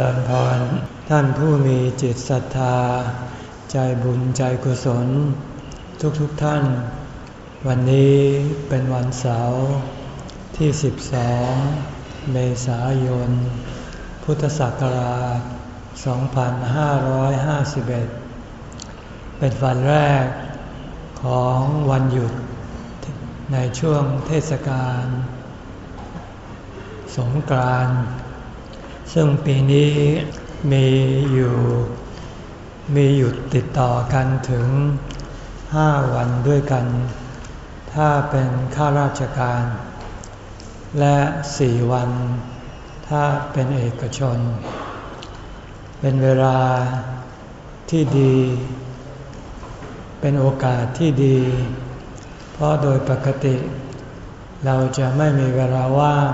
ริญพร ท่านผู้มีจิตศรัทธา ใจบุญใจกุศล ทุกๆทท่าน วันนี้เป็นวันเสาร์ที่ 12 เมษายน พุทธศักราช 2551 เป็นวันแรกของวันหยุดในช่วงเทศกาลสงกรานต์ ซึ่งปีนี้มีอยู่มีหยุดติดต่อกันถึงห้าวันด้วยกัน ถ้าเป็นข้าราชการ และสี่วัน ถ้าเป็นเอกชน เป็นเวลาที่ดี เป็นโอกาสที่ดี เพราะโดยปกติ เราจะไม่มีเวลาว่าง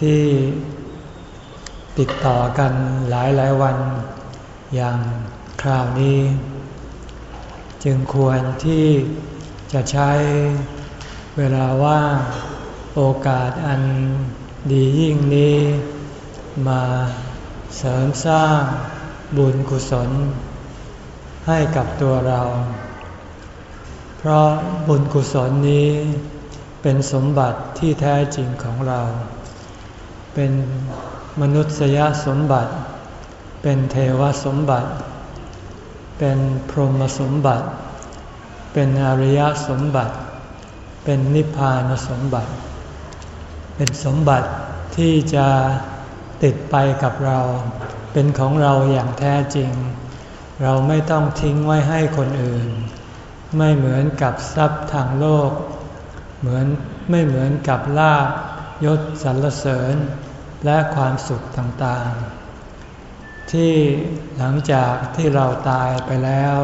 ที่ติดต่อกันหลายหลายวันอย่างคราวนี้ จึงควรที่จะใช้เวลาว่างโอกาสอันดียิ่งนี้ มาเสริมสร้างบุญกุศล ให้กับตัวเรา เพราะบุญกุศลนี้เป็นสมบัติที่แท้จริงของเรา เป็นมนุษยสมบัติ เป็นเทวสมบัติ เป็นพรหมสมบัติ เป็นอริยสมบัติ เป็นนิพพานสมบัติ เป็นสมบัติที่จะติดไปกับเรา เป็นของเราอย่างแท้จริง เราไม่ต้องทิ้งไว้ให้คนอื่น ไม่เหมือนกับทรัพย์ทางโลก เหมือนไม่เหมือนกับลาบยศสรรเสริญ และความสุขต่างๆ ที่หลังจากที่เราตายไปแล้ว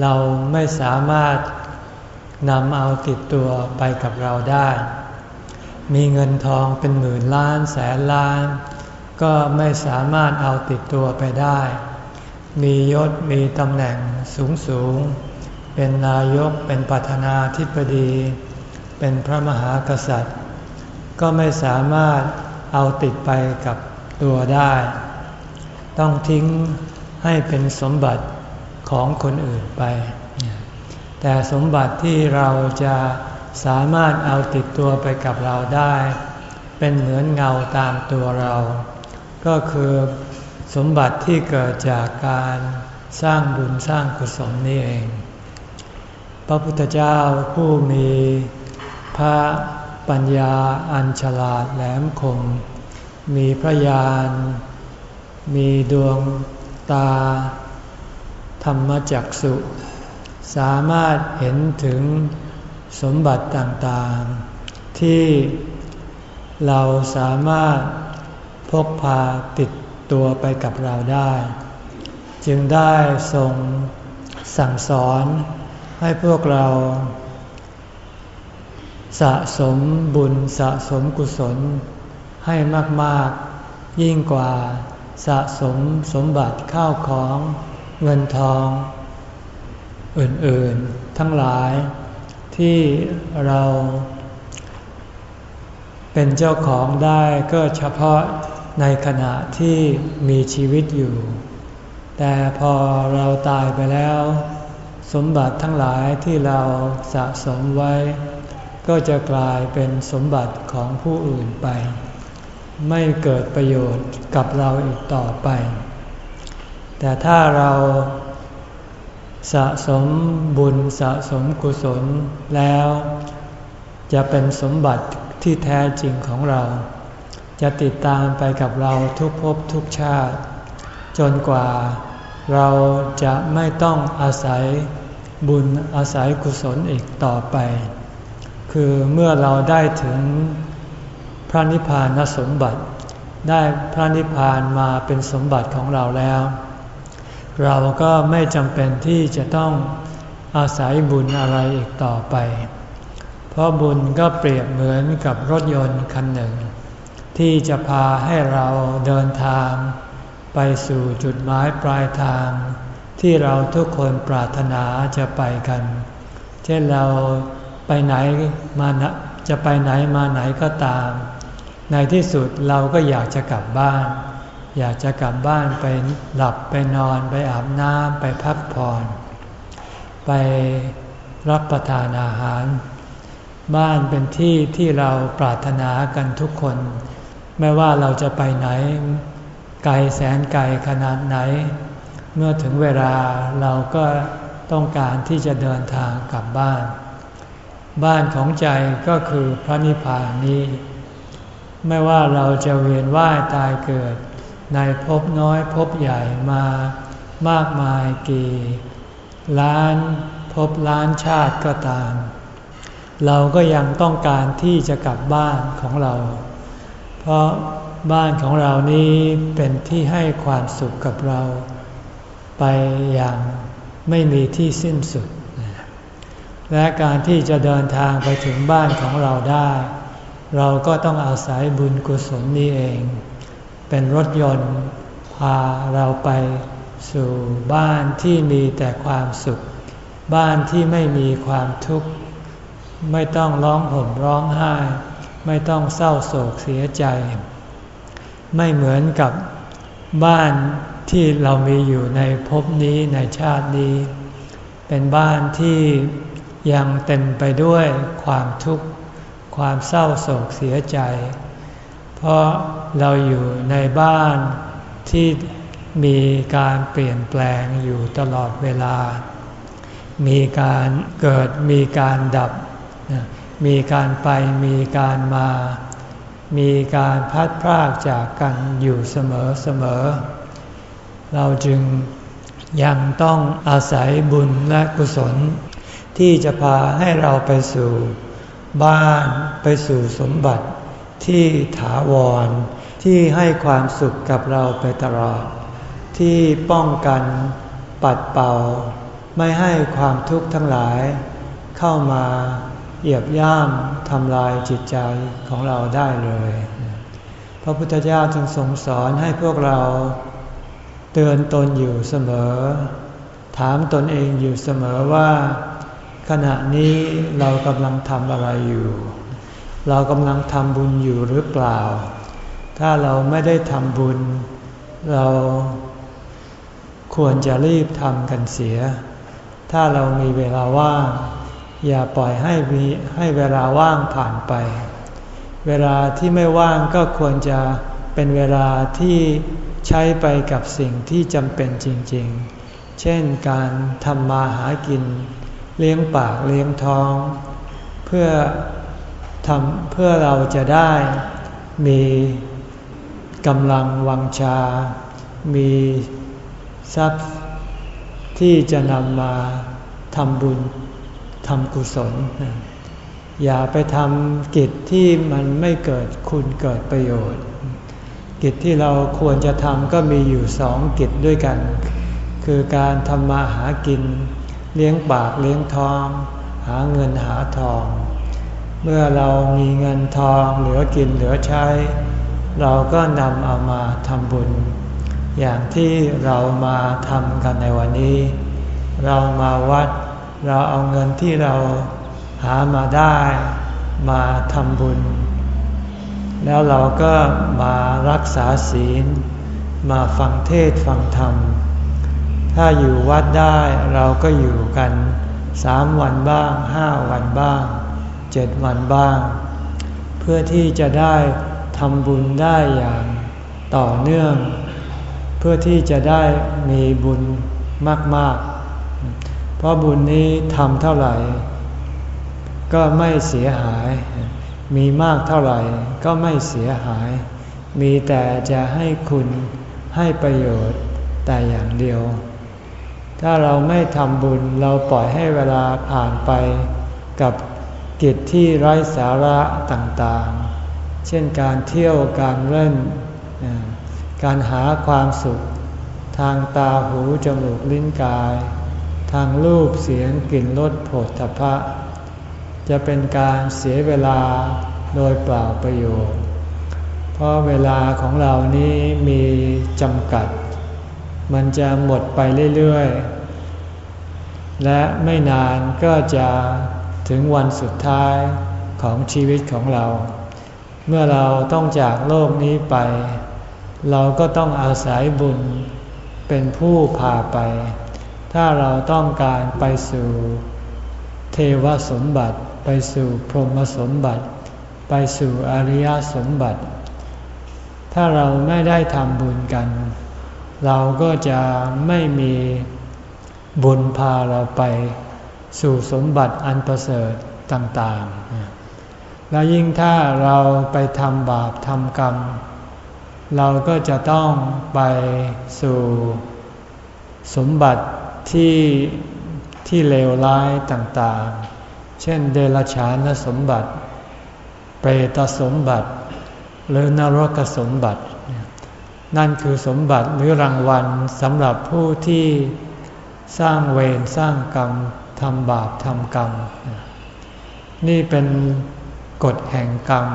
เราไม่สามารถนำเอาติดตัวไปกับเราได้ มีเงินทองเป็นหมื่นล้านแสนล้าน ก็ไม่สามารถเอาติดตัวไปได้ มียศมีตำแหน่งสูงสูง เป็นนายกเป็นประธานาธิบดี เป็นพระมหากษัตริย์ ก็ไม่สามารถ เอาติดไปกับตัวได้ ต้องทิ้งให้เป็นสมบัติของคนอื่นไป แต่สมบัติที่เราจะสามารถเอาติดตัวไปกับเราได้ เป็นเหมือนเงาตามตัวเรา ก็คือสมบัติที่เกิดจากการสร้างบุญสร้างกุศลนี่เอง พระพุทธเจ้าผู้มีพระ ปัญญาอันฉลาดแหลมคม มีพระญาณ มีดวงตา ธรรมจักสุ สามารถเห็นถึงสมบัติต่างๆ ที่เราสามารถพกพาติดตัวไปกับเราได้ จึงได้ทรงสั่งสอนให้พวกเรา สะสมบุญสะสมกุศล ให้มาก ๆ ยิ่งกว่า สะสมสมบัติข้าวของเงินทอง อื่น ๆ ทั้งหลาย ที่เรา เป็นเจ้าของได้ก็เฉพาะในขณะที่มีชีวิตอยู่ แต่พอเราตายไปแล้ว สมบัติทั้งหลายที่เราสะสมไว้ ก็จะกลายเป็นสมบัติของผู้อื่นไป ไม่เกิดประโยชน์กับเราอีกต่อไป แต่ถ้าเราสะสมบุญสะสมกุศลแล้ว จะเป็นสมบัติที่แท้จริงของเรา จะติดตามไปกับเราทุกภพทุกชาติ จนกว่าเราจะไม่ต้องอาศัยบุญอาศัยกุศลอีกต่อไป คือเมื่อเราได้ถึงพระนิพพานสมบัติ ได้พระนิพพานมาเป็นสมบัติของเราแล้ว เราก็ไม่จำเป็นที่จะต้องอาศัยบุญอะไรอีกต่อไป เพราะบุญก็เปรียบเหมือนกับรถยนต์คันหนึ่ง ที่จะพาให้เราเดินทาง ไปสู่จุดหมายปลายทาง ที่เราทุกคนปรารถนาจะไปกัน เช่นเรา ไปไหนมาจะไปไหนมาไหนก็ตาม ในที่สุดเราก็อยากจะกลับบ้าน อยากจะกลับบ้านไปหลับไปนอนไปอาบน้ำไปพักผ่อน ไปรับประทานอาหาร บ้านเป็นที่ที่เราปรารถนากันทุกคน ไม่ว่าเราจะไปไหน ไกลแสนไกลขนาดไหน เมื่อถึงเวลาเราก็ต้องการที่จะเดินทางกลับบ้าน บ้านของใจก็คือพระนิพพานนี้ ไม่ว่าเราจะเวียนว่ายตายเกิด ในภพน้อยภพใหญ่มามากมายกี่ ล้านภพล้านชาติก็ตาม เราก็ยังต้องการที่จะกลับบ้านของเรา เพราะบ้านของเรานี้เป็นที่ให้ความสุขกับเรา ไปอย่างไม่มีที่สิ้นสุด และการที่จะเดินทางไปถึงบ้านของเราได้ เราก็ต้องอาศัยบุญกุศลนี้เอง เป็นรถยนต์พาเราไปสู่บ้านที่มีแต่ความสุข บ้านที่ไม่มีความทุกข์ ไม่ต้องร้องห่มร้องไห้ ไม่ต้องเศร้าโศกเสียใจ ไม่เหมือนกับบ้านที่เรามีอยู่ในภพนี้ในชาตินี้ เป็นบ้านที่ ยังเต็มไปด้วยความทุกข์ ความเศร้าโศกเสียใจ เพราะเราอยู่ในบ้านที่มีการเปลี่ยนแปลงอยู่ตลอดเวลา มีการเกิดมีการดับ มีการไปมีการมา มีการพัดพรากจากกันอยู่เสมอเสมอ เราจึงยังต้องอาศัยบุญและกุศล ที่จะพาให้เราไปสู่บ้านไปสู่สมบัติที่ถาวร ที่ให้ความสุขกับเราไปตลอด ที่ป้องกันปัดเป่า ไม่ให้ความทุกข์ทั้งหลาย เข้ามาเหยียบย่ำทำลายจิตใจของเราได้เลย พระพุทธเจ้าจึงทรงสอนให้พวกเรา เตือนตนอยู่เสมอ ถามตนเองอยู่เสมอว่า ขณะนี้เรากำลังทำอะไรอยู่ เรากำลังทำบุญอยู่หรือเปล่า ถ้าเราไม่ได้ทำบุญ เราควรจะรีบทำกันเสีย ถ้าเรามีเวลาว่าง อย่าปล่อยให้มีให้เวลาว่างผ่านไป เวลาที่ไม่ว่างก็ควรจะเป็นเวลาที่ใช้ไปกับสิ่งที่จำเป็นจริง ๆ เช่นการทำมาหากิน เลี้ยงปากเลี้ยงท้อง เพื่อทำเพื่อเราจะได้มีกำลังวังชา มีทรัพย์ที่จะนำมาทำบุญทำกุศล อย่าไปทำกิจที่มันไม่เกิดคุณเกิดประโยชน์ กิจที่เราควรจะทำก็มีอยู่สองกิจด้วยกัน คือการทำมาหากิน เลี้ยงปากเลี้ยงท้อง หาเงินหาทอง เมื่อเรามีเงินทองเหลือกินเหลือใช้ เราก็นำเอามาทำบุญ อย่างที่เรามาทำกันในวันนี้ เรามาวัด เราเอาเงินที่เราหามาได้มาทำบุญ แล้วเราก็มารักษาศีล มาฟังเทศฟังธรรม ถ้าอยู่วัดได้เราก็อยู่กันสามวันบ้างห้าวันบ้างเจ็ดวันบ้าง เพื่อที่จะได้ทำบุญได้อย่างต่อเนื่อง เพื่อที่จะได้มีบุญมากๆ เพราะบุญนี้ทำเท่าไหร่ ก็ไม่เสียหาย มีมากเท่าไหร่ก็ไม่เสียหาย มีแต่จะให้คุณให้ประโยชน์แต่อย่างเดียว ถ้าเราไม่ทำบุญเราปล่อยให้เวลาผ่านไป กับกิจที่ไร้สาระต่างๆ เช่นการเที่ยวการเล่น การหาความสุข ทางตาหูจมูกลิ้นกาย ทางรูปเสียงกลิ่นรสโผฏฐัพพะ จะเป็นการเสียเวลาโดยเปล่าประโยชน์ เพราะเวลาของเรานี้มีจำกัด มันจะหมดไปเรื่อยๆ และไม่นานก็จะถึงวันสุดท้ายของชีวิตของเรา เมื่อเราต้องจากโลกนี้ไป เราก็ต้องอาศัยบุญเป็นผู้พาไป ถ้าเราต้องการไปสู่เทวสมบัติ ไปสู่พรหมสมบัติ ไปสู่อริยสมบัติ ถ้าเราไม่ได้ทำบุญกัน เราก็จะไม่มีบุญพาเราไปสู่สมบัติอันประเสริฐต่างๆ แล้วยิ่งถ้าเราไปทำบาปทำกรรม เราก็จะต้องไปสู่สมบัติที่ที่เลวร้ายต่างๆ เช่นเดรัจฉานสมบัติ เปรตสมบัติ หรือนรกสมบัติ นั่นคือสมบัติหรือรางวัลสำหรับผู้ที่สร้างเวรสร้างกรรมทำบาปทำกรรม นี่เป็นกฎแห่งกรรม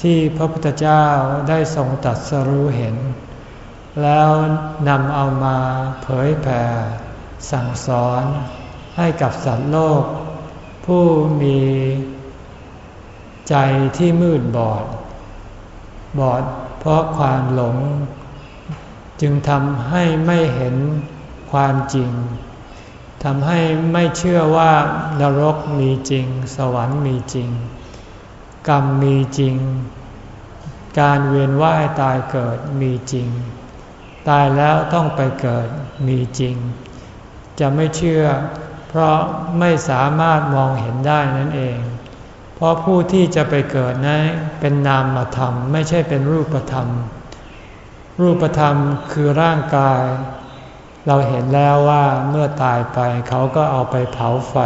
ที่พระพุทธเจ้าได้ทรงตัดสรู้เห็น แล้วนำเอามาเผยแผ่สั่งสอนให้กับสัตว์โลก ผู้มีใจที่มืดบอด บอด เพราะความหลง จึงทำให้ไม่เห็นความจริงทำให้ไม่เชื่อว่านรกมีจริง สวรรค์มีจริง กรรมมีจริง การเวียนว่ายตายเกิดมีจริง ตายแล้วต้องไปเกิดมีจริง จะไม่เชื่อ เพราะไม่สามารถมองเห็นได้นั่นเอง เพราะผู้ที่จะไปเกิดนั้นเป็นนามธรรม ไม่ใช่เป็นรูปธรรม รูปธรรมคือร่างกาย เราเห็นแล้วว่าเมื่อตายไปเขาก็เอาไปเผาไฟ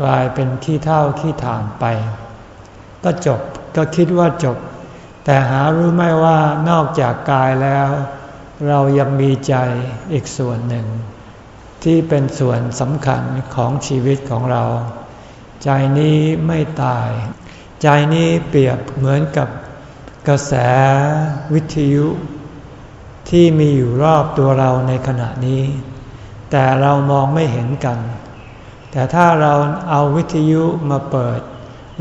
กลายเป็นขี้เท่าขี้ถ่านไป ก็จบก็คิดว่าจบ แต่หารู้ไหมว่านอกจากกายแล้ว เรายังมีใจอีกส่วนหนึ่ง ที่เป็นส่วนสำคัญของชีวิตของเรา ใจนี้ไม่ตาย ใจนี้เปรียบเหมือนกับกระแสวิทยุ ที่มีอยู่รอบตัวเราในขณะนี้ แต่เรามองไม่เห็นกัน แต่ถ้าเราเอาวิทยุมาเปิด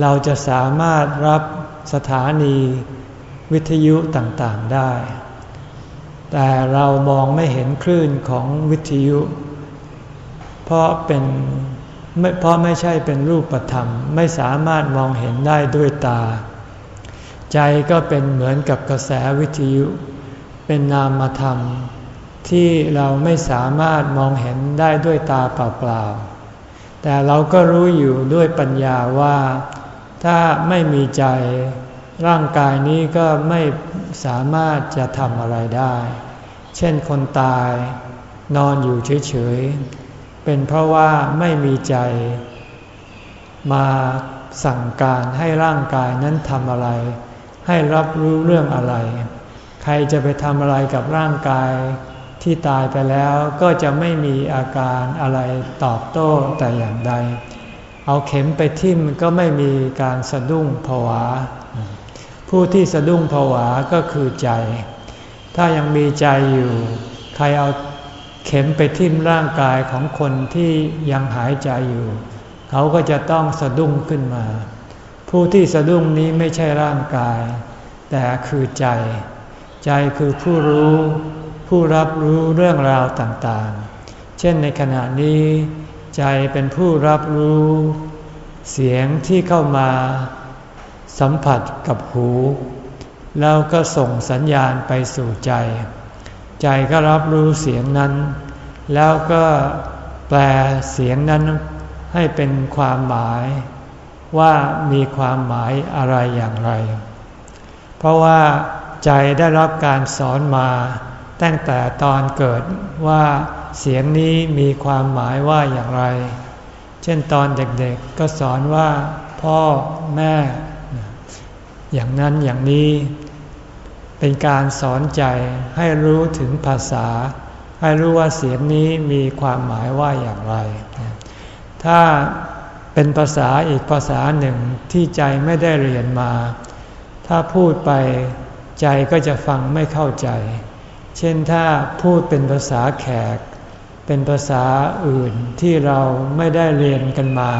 เราจะสามารถรับสถานีวิทยุต่างๆได้ แต่เรามองไม่เห็นคลื่นของวิทยุ เพราะเป็น ไม่เพราะไม่ใช่เป็นรูปธรรม ไม่สามารถมองเห็นได้ด้วยตา ใจก็เป็นเหมือนกับกระแสวิทยุ เป็นนามธรรม ที่เราไม่สามารถมองเห็นได้ด้วยตาเปล่าๆแต่เราก็รู้อยู่ด้วยปัญญาว่า ถ้าไม่มีใจ ร่างกายนี้ก็ไม่สามารถจะทำอะไรได้ เช่นคนตาย นอนอยู่เฉยๆ เป็นเพราะว่าไม่มีใจ มาสั่งการให้ร่างกายนั้นทำอะไร ให้รับรู้เรื่องอะไร ใครจะไปทำอะไรกับร่างกายที่ตายไปแล้วก็จะไม่มีอาการอะไรตอบโต้แต่อย่างใด เอาเข็มไปทิ่มก็ไม่มีการสะดุ้งผวา ผู้ที่สะดุ้งผวาก็คือใจ ถ้ายังมีใจอยู่ ใครเอา เข็มไปทิ่มร่างกายของคนที่ยังหายใจอยู่ เขาก็จะต้องสะดุ้งขึ้นมา ผู้ที่สะดุ้งนี้ไม่ใช่ร่างกาย แต่คือใจ ใจคือผู้รู้ ผู้รับรู้เรื่องราวต่างๆ เช่นในขณะนี้ ใจเป็นผู้รับรู้ เสียงที่เข้ามา สัมผัสกับหู แล้วก็ส่งสัญญาณไปสู่ใจ ใจก็รับรู้เสียงนั้น แล้วก็แปลเสียงนั้นให้เป็นความหมาย ว่ามีความหมายอะไรอย่างไร เพราะว่าใจได้รับการสอนมาตั้งแต่ตอนเกิดว่าเสียงนี้มีความหมายว่าอย่างไร เช่นตอนเด็กๆก็สอนว่า พ่อแม่ อย่างนั้นอย่างนี้ เป็นการสอนใจให้รู้ถึงภาษา ให้รู้ว่าเสียงนี้มีความหมายว่าอย่างไร ถ้าเป็นภาษาอีกภาษาหนึ่งที่ใจไม่ได้เรียนมา ถ้าพูดไปใจก็จะฟังไม่เข้าใจ เช่นถ้าพูดเป็นภาษาแขก เป็นภาษาอื่นที่เราไม่ได้เรียนกันมา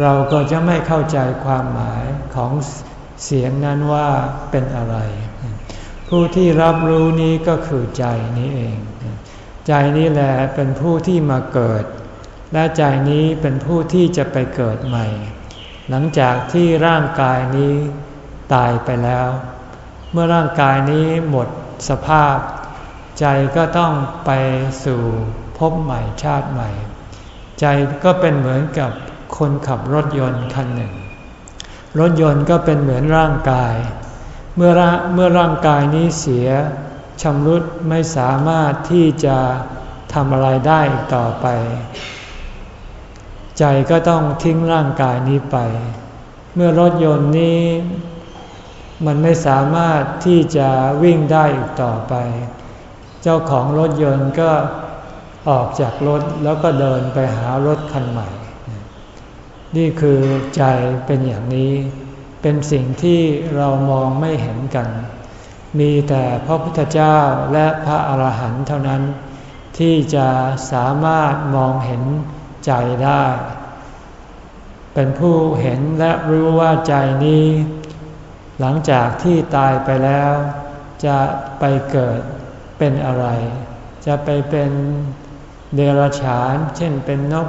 เราก็จะไม่เข้าใจความหมายของเสียงนั้นว่าเป็นอะไร ผู้ที่รับรู้นี้ก็คือใจนี้เอง ใจนี้แหละเป็นผู้ที่มาเกิด และใจนี้เป็นผู้ที่จะไปเกิดใหม่ หลังจากที่ร่างกายนี้ตายไปแล้ว เมื่อร่างกายนี้หมดสภาพ ใจก็ต้องไปสู่พบใหม่ชาติใหม่ ใจก็เป็นเหมือนกับคนขับรถยนต์คันหนึ่ง รถยนต์ก็เป็นเหมือนร่างกาย เมื่อเมื่อร่างกายนี้เสียชำรุดไม่สามารถที่จะทำอะไรได้อีกต่อไป ใจก็ต้องทิ้งร่างกายนี้ไป เมื่อรถยนต์นี้ มันไม่สามารถที่จะวิ่งได้อีกต่อไป เจ้าของรถยนต์ก็ออกจากรถแล้วก็เดินไปหารถคันใหม่ นี่คือใจเป็นอย่างนี้ เป็นสิ่งที่เรามองไม่เห็นกัน มีแต่พระพุทธเจ้าและพระอาหารหันต์เท่านั้น ที่จะสามารถมองเห็นใจได้ เป็นผู้เห็นและรู้ว่าใจนี้ หลังจากที่ตายไปแล้ว จะไปเกิดเป็นอะไร จะไปเป็นเดรัจฉาน เช่นเป็นนก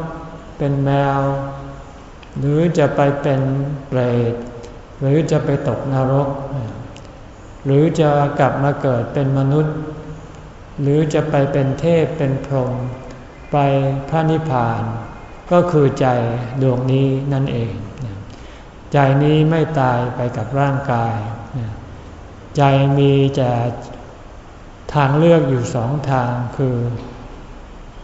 เป็นแมว หรือจะไปเป็นเปรต หรือจะไปตกนรก หรือจะกลับมาเกิดเป็นมนุษย์ หรือจะไปเป็นเทพเป็นพรหมไปพระนิพพาน ก็คือใจดวงนี้นั่นเอง ใจนี้ไม่ตายไปกับร่างกาย ใจมีแต่ทางเลือกอยู่สองทางคือ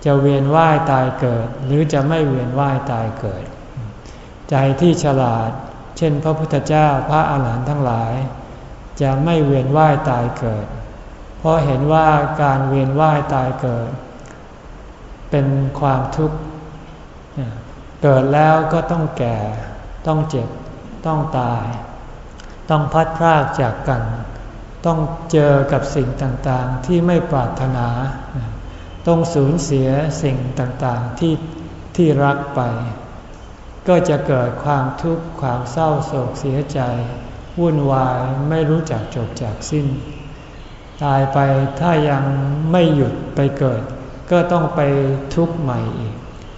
จะเวียนว่ายตายเกิด หรือจะไม่เวียนว่ายตายเกิด ใจที่ฉลาด เช่น พระพุทธเจ้าพระอาหารหันต์ทั้งหลาย จะไม่เวียนว่ายตายเกิด เพราะเห็นว่าการเวียนว่ายตายเกิด เป็นความทุกข์เกิดแล้วก็ต้องแก่ ต้องเจ็บ ต้องตาย ต้องพัดพรากจากกัน ต้องเจอกับสิ่งต่างๆที่ไม่ปรารถนา ต้องสูญเสียสิ่งต่างๆที่ที่รักไป ก็จะเกิดความทุกข์ความเศร้าโศกเสียใจ วุ่นวายไม่รู้จักจบจากสิ้น ตายไปถ้ายังไม่หยุดไปเกิด ก็ต้องไปทุกข์ใหม่อีก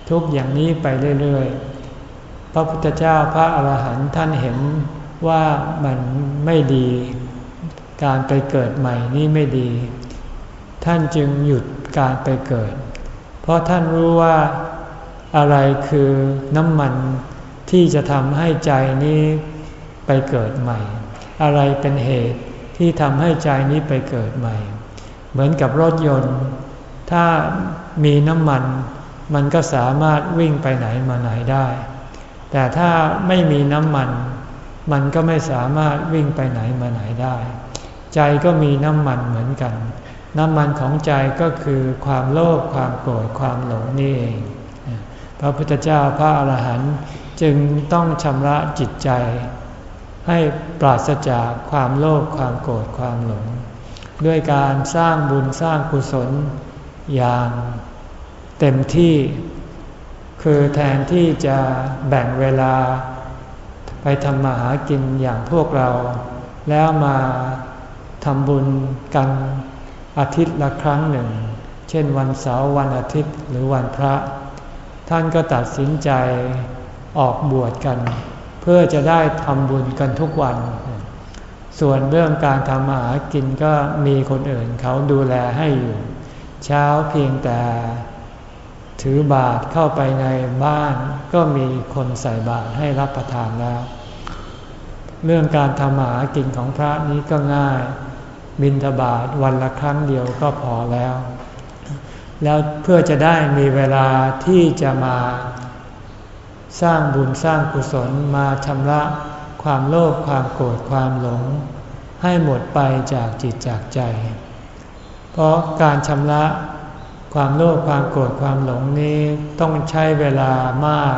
ทุกอย่างนี้ไปเรื่อยๆ พระพุทธเจ้าพระอาหารหันต์ท่านเห็นว่ามันไม่ดี การไปเกิดใหม่นี่ไม่ดี ท่านจึงหยุดการไปเกิด เพราะท่านรู้ว่า อะไรคือน้ำมันที่จะทำให้ใจนี้ไปเกิดใหม่ อะไรเป็นเหตุที่ทำให้ใจนี้ไปเกิดใหม่ เหมือนกับรถยนต์ ถ้ามีน้ำมัน มันก็สามารถวิ่งไปไหนมาไหนได้ แต่ถ้าไม่มีน้ำมัน มันก็ไม่สามารถวิ่งไปไหนมาไหนได้ ใจก็มีน้ำมันเหมือนกัน น้ำมันของใจก็คือความโลภความโกรธความหลงนี่เอง พระพุทธเจ้าพระอาหารหันต์จึงต้องชำระจิตใจ ให้ปราศจากความโลภความโกรธความหลง ด้วยการสร้างบุญสร้างกุศลอย่างเต็มที่ คือแทนที่จะแบ่งเวลา ไปทำมาหากินอย่างพวกเรา แล้วมาทำบุญกันอาทิตย์ละครั้งหนึ่ง เช่นวันเสาร์วันอาทิตย์หรือวันพระ ท่านก็ตัดสินใจออกบวชกัน เพื่อจะได้ทำบุญกันทุกวัน ส่วนเรื่องการทำมาหากินก็มีคนอื่นเขาดูแลให้อยู่ เช้าเพียงแต่ถือบาตรเข้าไปในบ้าน ก็มีคนใส่บาตรให้รับประทานแล้ว เรื่องการทำมาหากินของพระนี้ก็ง่าย บินทบาทวันละครั้งเดียวก็พอแล้ว แล้วเพื่อจะได้มีเวลาที่จะมาสร้างบุญสร้างกุศลมาชำระความโลภความโกรธความหลง ให้หมดไปจากจิตจากใจ เพราะการชำระความโลภความโกรธความหลงนี้ต้องใช้เวลามาก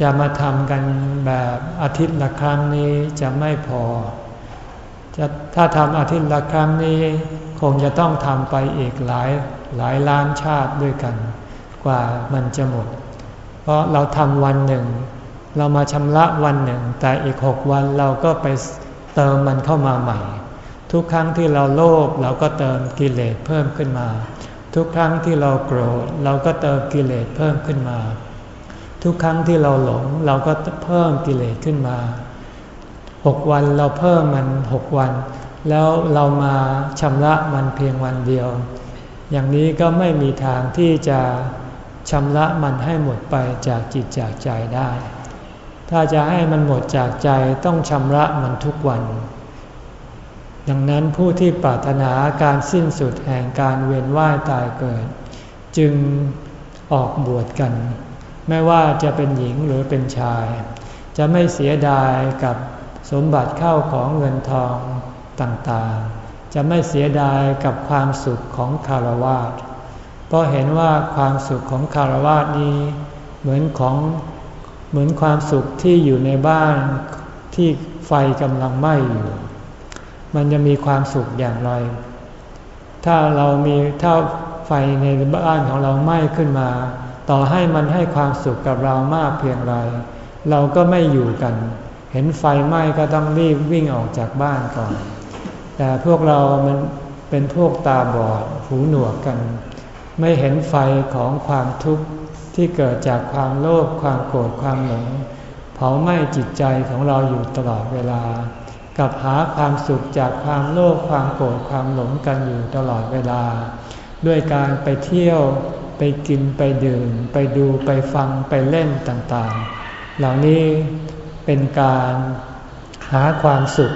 จะมาทำกันแบบอาทิตย์ละครั้งนี้จะไม่พอ จะถ้าทำอาทิตย์ละครั้งนี้ คงจะต้องทำไปอีกหลาย หลายล้านชาติด้วยกัน กว่ามันจะหมด เพราะเราทำวันหนึ่ง เรามาชำระวันหนึ่ง แต่อีกหกวันเราก็ไปเติมมันเข้ามาใหม่ ทุกครั้งที่เราโลภเราก็เติมกิเลสเพิ่มขึ้นมา ทุกครั้งที่เราโกรธเราก็เติมกิเลสเพิ่มขึ้นมา ทุกครั้งที่เราหลงเราก็เพิ่มกิเลสขึ้นมาหกวันเราเพิ่มมันหกวัน แล้วเรามาชำระมันเพียงวันเดียว อย่างนี้ก็ไม่มีทางที่จะชำระมันให้หมดไปจากจิตจากใจได้ ถ้าจะให้มันหมดจากใจต้องชำระมันทุกวัน ดังนั้นผู้ที่ปรารถนาการสิ้นสุดแห่งการเวียนว่ายตายเกิด จึงออกบวชกัน ไม่ว่าจะเป็นหญิงหรือเป็นชาย จะไม่เสียดายกับสมบัติเข้าของเงินทองต่างๆ จะไม่เสียดายกับความสุขของคารวะเพราะเห็นว่าความสุขของคารวะนี้ เหมือนของเหมือนความสุขที่อยู่ในบ้านที่ไฟกำลังไหม้อยู่ มันจะมีความสุขอย่างไร ถ้าเรามีถ้าไฟในบ้านของเราไหม้ขึ้นมา ต่อให้มันให้ความสุขกับเรามากเพียงไร เราก็ไม่อยู่กัน เห็นไฟไหม้ก็ต้องรีบวิ่งออกจากบ้านก่อน แต่พวกเรามันเป็นพวกตาบอดหูหนวกกัน ไม่เห็นไฟของความทุกข์ที่เกิดจากความโลภความโกรธความหลงเผาไหม้จิตใจของเราอยู่ตลอดเวลา กับหาความสุขจากความโลภความโกรธความหลงกันอยู่ตลอดเวลา ด้วยการไปเที่ยวไปกินไปดื่ม ไปดูไปฟังไปเล่นต่างๆ เหล่านี้เป็นการหาความสุข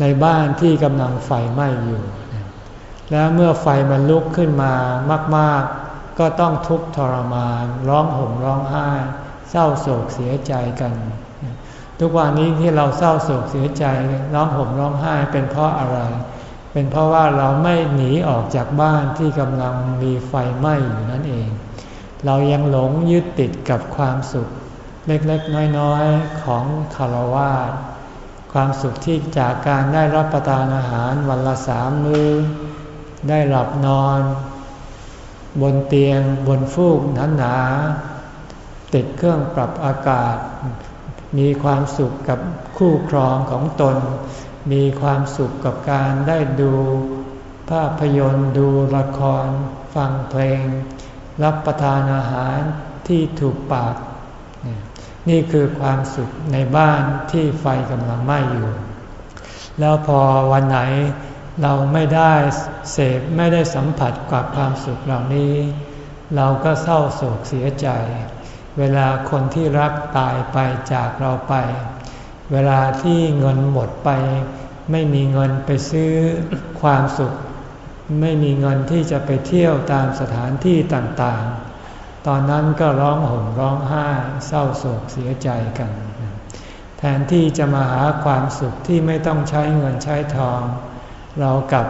ในบ้านที่กำลังไฟไหม้อยู่ แล้วเมื่อไฟมันลุกขึ้นมามาก ๆ ก็ต้องทุกข์ทรมาน ร้องห่มร้องไห้ เศร้าโศกเสียใจกัน ทุกวันนี้ที่เราเศร้าโศกเสียใจ ร้องห่มร้องไห้เป็นเพราะอะไร เป็นเพราะว่าเราไม่หนีออกจากบ้านที่กำลังมีไฟไหม้อยู่นั่นเอง เรายังหลงยึดติดกับความสุข เล็กๆ น้อยๆ ของคารวะ ความสุขที่จากการได้รับประทานอาหารวันละสามมือ้อ ได้หลับนอน บนเตียงบนฟูกหนาหนาติดเครื่องปรับอากาศ มีความสุขกับคู่ครองของตน มีความสุขกับการได้ดู ภาพยนตร์ดูละคร ฟังเพลง รับประทานอาหารที่ถูกปาก นี่คือความสุขในบ้านที่ไฟกำลังไหม้อยู่ แล้วพอวันไหนเราไม่ได้เสพไม่ได้สัมผัสกับความสุขเหล่านี้ เราก็เศร้าโศกเสียใจ เวลาคนที่รักตายไปจากเราไป เวลาที่เงินหมดไป ไม่มีเงินไปซื้อความสุข ไม่มีเงินที่จะไปเที่ยวตามสถานที่ต่างๆ ตอนนั้นก็ร้องห่มร้องไห้เศร้าโศกเสียใจกัน แทนที่จะมาหาความสุขที่ไม่ต้องใช้เงินใช้ทอง เรากลับ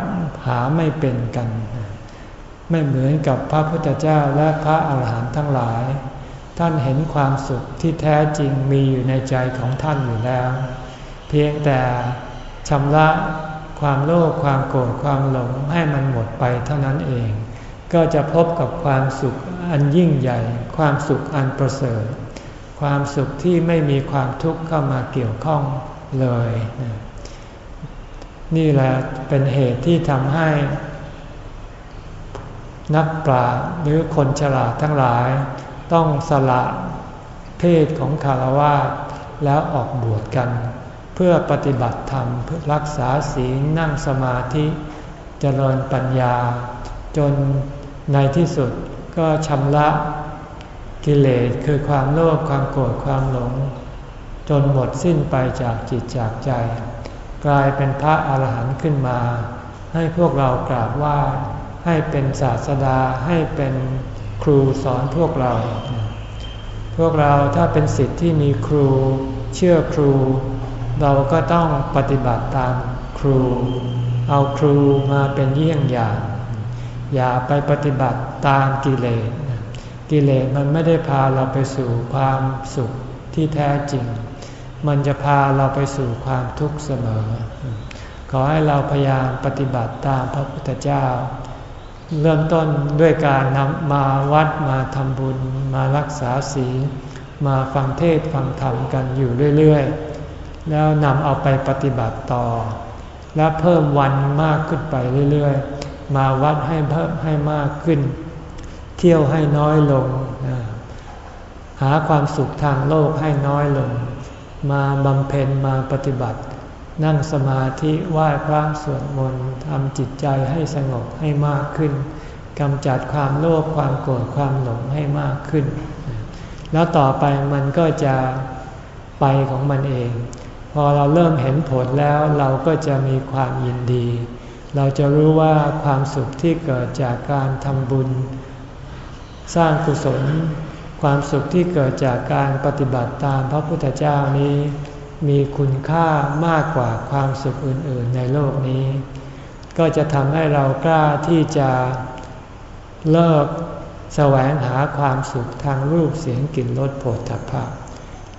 หาไม่เป็นกัน ไม่เหมือนกับพระพุทธเจ้าและพระอาหารหันต์ทั้งหลาย ท่านเห็นความสุขที่แท้จริงมีอยู่ในใจของท่านอยู่แล้ว เพียงแต่ชำระความโลภความโกรธความหลงให้มันหมดไปเท่านั้นเอง ก็จะพบกับความสุข อันยิ่งใหญ่ ความสุขอันประเสริฐ ความสุขที่ไม่มีความทุกข์เข้ามาเกี่ยวข้องเลย นี่แหละเป็นเหตุที่ทำให้ นักปราชญ์หรือคนฉลาดทั้งหลาย ต้องสละเพศของคารวะแล้วออกบวชกัน เพื่อปฏิบัติธรรมเพื่อรักษาศีลนั่งสมาธิจเจริญปัญญา จนในที่สุด ก็ชำระกิเลสคือความโลภความโกรธความหลง จนหมดสิ้นไปจากจิตจากใจ กลายเป็นพระอาหารหันต์ขึ้นมา ให้พวกเรากราบไหว้ให้เป็นศาสดาให้เป็นครูสอนพวกเรา พวกเราถ้าเป็นสิทธิ์ที่มีครูเชื่อครู เราก็ต้องปฏิบัติตามครู เอาครูมาเป็นเยี่ยงอย่าง อย่าไปปฏิบัติตามกิเลส กิเลสมันไม่ได้พาเราไปสู่ความสุขที่แท้จริง มันจะพาเราไปสู่ความทุกข์เสมอ ขอให้เราพยายามปฏิบัติตามพระพุทธเจ้า เริ่มต้นด้วยการนำมาวัดมาทำบุญ มารักษาศีลมาฟังเทศฟังธรรมกันอยู่เรื่อยๆ แล้วนำเอาไปปฏิบัติต่อ และเพิ่มวันมากขึ้นไปเรื่อยๆ มาวัดให้เพิ่มให้มากขึ้น เที่ยวให้น้อยลง หาความสุขทางโลกให้น้อยลง มาบำเพ็ญมาปฏิบัติ นั่งสมาธิไหว้พระสวดมนต์ทำจิตใจให้สงบให้มากขึ้นกำจัดความโลภความโกรธความหลงให้มากขึ้น แล้วต่อไปมันก็จะไปของมันเอง พอเราเริ่มเห็นผลแล้วเราก็จะมีความยินดี เราจะรู้ว่าความสุขที่เกิดจากการทำบุญ สร้างกุศล ความสุขที่เกิดจากการปฏิบัติตามพระพุทธเจ้านี้ มีคุณค่ามากกว่าความสุขอื่น ๆ ในโลกนี้ ก็จะทำให้เรากล้าที่จะเลิกแสวงหาความสุขทางรูปเสียงกลิ่นรสโผฏฐัพพะ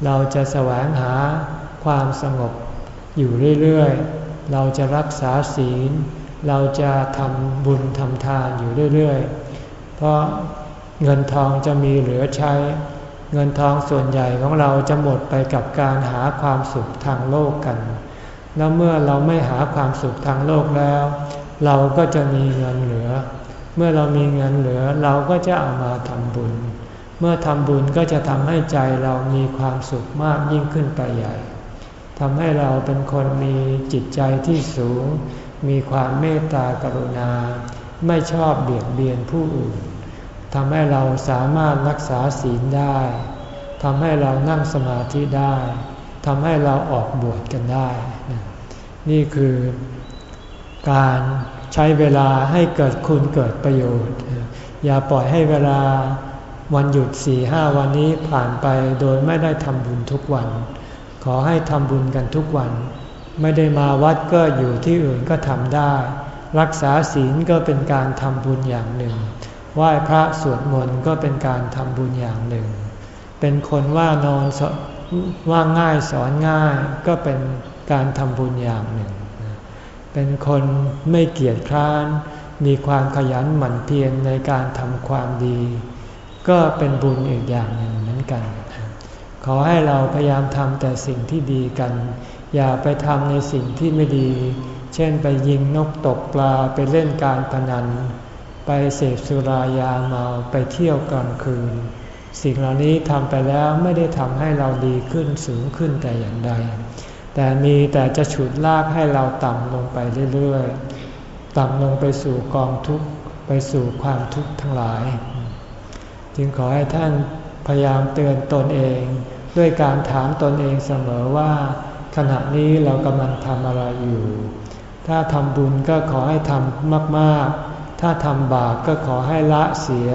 เราจะแสวงหาความสงบอยู่เรื่อย ๆ เราจะรักษาศีล เราจะทำบุญทำทานอยู่เรื่อยๆ เพราะเงินทองจะมีเหลือใช้ เงินทองส่วนใหญ่ของเราจะหมดไปกับการหาความสุขทางโลกกัน แล้วเมื่อเราไม่หาความสุขทางโลกแล้ว เราก็จะมีเงินเหลือ เมื่อเรามีเงินเหลือเราก็จะเอามาทำบุญ เมื่อทำบุญก็จะทำให้ใจเรามีความสุขมากยิ่งขึ้นไปใหญ่ทำให้เราเป็นคนมีจิตใจที่สูง มีความเมตตากรุณา ไม่ชอบเบียดเบียนผู้อื่นทำให้เราสามารถรักษาศีลได้ทำให้เรานั่งสมาธิได้ทำให้เราออกบวชกันได้ นี่คือการใช้เวลาให้เกิดคุณเกิดประโยชน์ อย่าปล่อยให้เวลาวันหยุดสี่ห้าวันนี้ผ่านไปโดยไม่ได้ทำบุญทุกวัน ขอให้ทำบุญกันทุกวัน ไม่ได้มาวัดก็อยู่ที่อื่นก็ทำได้ รักษาศีลก็เป็นการทำบุญอย่างหนึ่ง ไหว้พระสวดมนต์ก็เป็นการทำบุญอย่างหนึ่ง เป็นคนว่านอนว่าง่ายสอนง่ายก็เป็นการทำบุญอย่างหนึ่ง เป็นคนไม่เกียจคร้าน มีความขยันหมั่นเพียรในการทำความดี ก็เป็นบุญอีกอย่างหนึ่งเหมือนกัน ขอให้เราพยายามทำแต่สิ่งที่ดีกัน อย่าไปทำในสิ่งที่ไม่ดี เช่นไปยิงนกตกปลาไปเล่นการพนัน ไปเสพสุรายาเมาไปเที่ยวกลางคืน สิ่งเหล่านี้ทำไปแล้วไม่ได้ทำให้เราดีขึ้นสูงขึ้นแต่อย่างใด แต่มีแต่จะฉุดลากให้เราต่ำลงไปเรื่อยๆ ต่ำลงไปสู่กองทุกข์ไปสู่ความทุกข์ทั้งหลาย จึงขอให้ท่านพยายามเตือนตนเอง ด้วยการถามตนเองเสมอว่า ขณะนี้เรากำลังทำอะไรอยู่ ถ้าทำบุญก็ขอให้ทำมากๆ ถ้าทำบาปก็ขอให้ละเสีย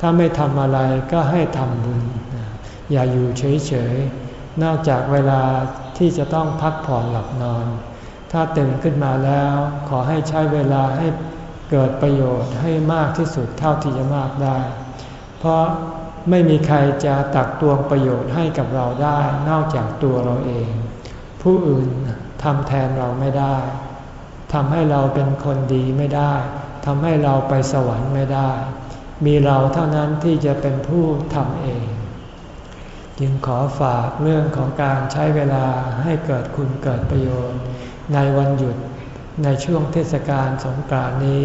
ถ้าไม่ทำอะไรก็ให้ทำบุญ อย่าอยู่เฉยๆ นอกจากเวลาที่จะต้องพักผ่อนหลับนอน ถ้าตื่นขึ้นมาแล้ว ขอให้ใช้เวลาให้เกิดประโยชน์ให้มากที่สุดเท่าที่จะมากได้ เพราะไม่มีใครจะตักตวงประโยชน์ให้กับเราได้นอกจากตัวเราเอง ผู้อื่นทำแทนเราไม่ได้ทำให้เราเป็นคนดีไม่ได้ทำให้เราไปสวรรค์ไม่ได้ มีเราเท่านั้นที่จะเป็นผู้ทำเอง จึงขอฝากเรื่องของการใช้เวลาให้เกิดคุณเกิดประโยชน์ ในวันหยุดในช่วงเทศกาลสงกรานนี้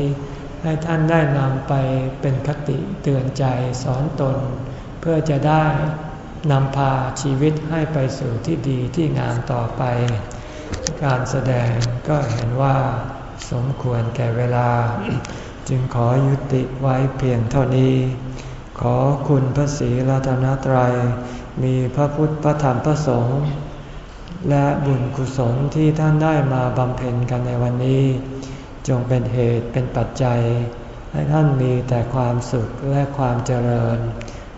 ให้ท่านได้นำไปเป็นคติเตือนใจสอนตน เพื่อจะได้ นำพาชีวิตให้ไปสู่ที่ดีที่งามต่อไป การแสดงก็เห็นว่า สมควรแก่เวลา จึงขอยุติไว้เพียงเท่านี้ ขอคุณพระศรีรัตนตรัย มีพระพุทธพระธรรมพระสงฆ์และบุญกุศลที่ท่านได้มาบำเพ็ญกันในวันนี้ จงเป็นเหตุเป็นปัจจัย ให้ท่านมีแต่ความสุขและความเจริญ